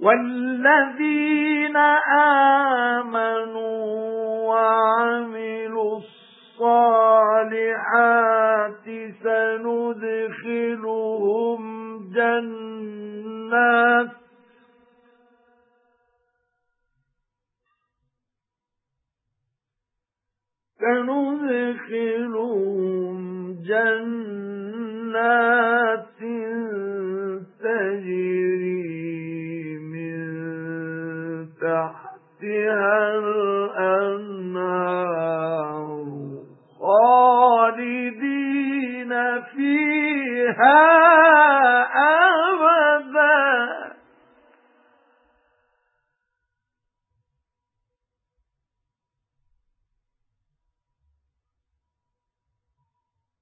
وَالَّذِينَ آمَنُوا وَعَمِلُوا الصَّالِحَاتِ سَنُدْخِلُهُمْ جَنَّاتٍ سَنُدْخِلُهُمْ تَحْتِهَا الْأَنْهَارُ خَالِدِينَ فِيهَا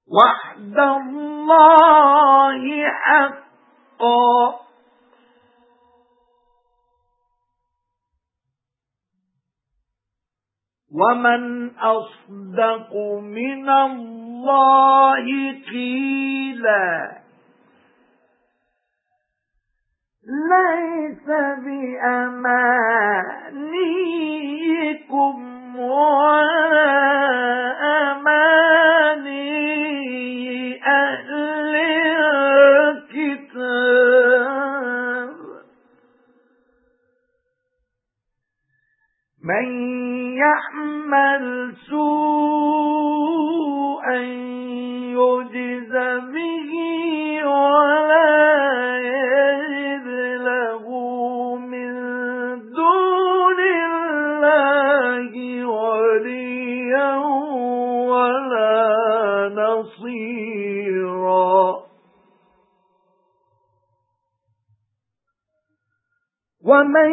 وَعْدَ اللَّهِ حَقًّا. وَمَنْ أَصْدَقُ مِنَ اللَّهِ قِيلًا لَيْسَ بِأَمَانِيِّكُمْ مَن يَعْمَلْ سُوءًا يُجْزَ بِهِ وَلَا يَجِدْ لَهُ مِن دُونِ اللَّهِ وَلِيًّا وَلَا نَصِيرًا وَمَن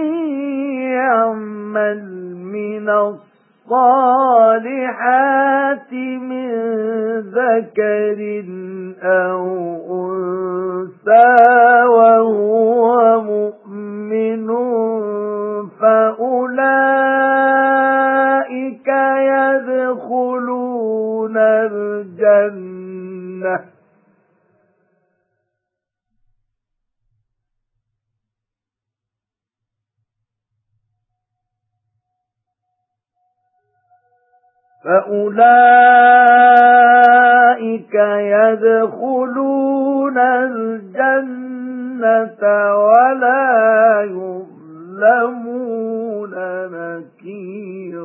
يَعْمَلْ مِنَ الصَّالِحَاتِ مِنْ ذَكَرٍ أَوْ أُنثَى وَهُوَ مُؤْمِنٌ فَأُولَئِكَ يَدْخُلُونَ الْجَنَّةَ. فَأُولَئِكَ يَدْخُلُونَ الْجَنَّةَ وَلَا يُظْلَمُونَ نَكِيرًا